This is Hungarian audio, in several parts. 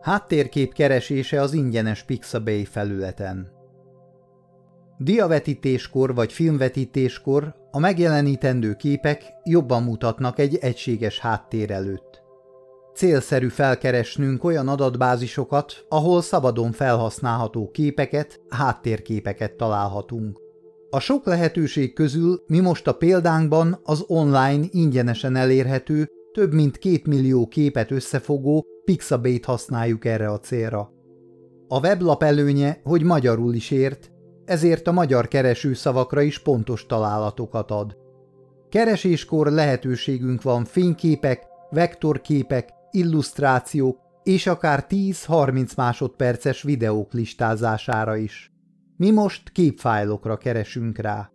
Háttérkép keresése az ingyenes Pixabay felületen. Diavetítéskor vagy filmvetítéskor a megjelenítendő képek jobban mutatnak egy egységes háttér előtt. Célszerű felkeresnünk olyan adatbázisokat, ahol szabadon felhasználható képeket, háttérképeket találhatunk. A sok lehetőség közül mi most a példánkban az online ingyenesen elérhető, több mint két millió képet összefogó Pixabay-t használjuk erre a célra. A weblap előnye, hogy magyarul is ért, ezért a magyar keresőszavakra is pontos találatokat ad. Kereséskor lehetőségünk van fényképek, vektorképek, illusztrációk és akár 10-30 másodperces videók listázására is. Mi most képfájlokra keresünk rá.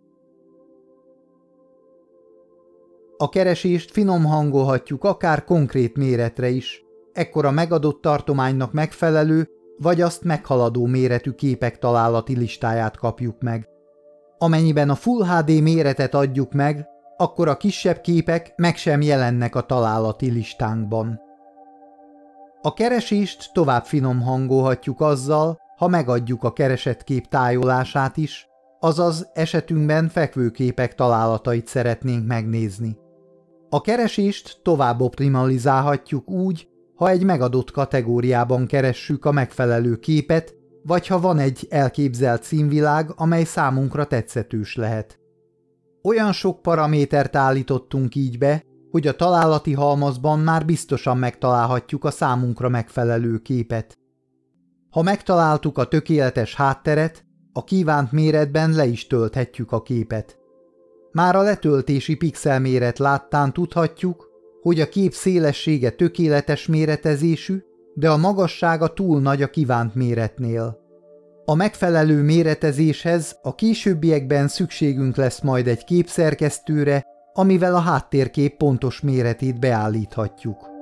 A keresést finom hangolhatjuk akár konkrét méretre is, ekkora megadott tartománynak megfelelő, vagy azt meghaladó méretű képek találati listáját kapjuk meg. Amennyiben a Full HD méretet adjuk meg, akkor a kisebb képek meg sem jelennek a találati listánkban. A keresést tovább finom hangolhatjuk azzal, ha megadjuk a keresett kép tájolását is, azaz esetünkben fekvőképek találatait szeretnénk megnézni. A keresést tovább optimalizálhatjuk úgy, ha egy megadott kategóriában keressük a megfelelő képet, vagy ha van egy elképzelt színvilág, amely számunkra tetszetős lehet. Olyan sok paramétert állítottunk így be, hogy a találati halmazban már biztosan megtalálhatjuk a számunkra megfelelő képet. Ha megtaláltuk a tökéletes hátteret, a kívánt méretben le is tölthetjük a képet. Már a letöltési pixelméret láttán tudhatjuk, hogy a kép szélessége tökéletes méretezésű, de a magassága túl nagy a kívánt méretnél. A megfelelő méretezéshez a későbbiekben szükségünk lesz majd egy képszerkesztőre, amivel a háttérkép pontos méretét beállíthatjuk.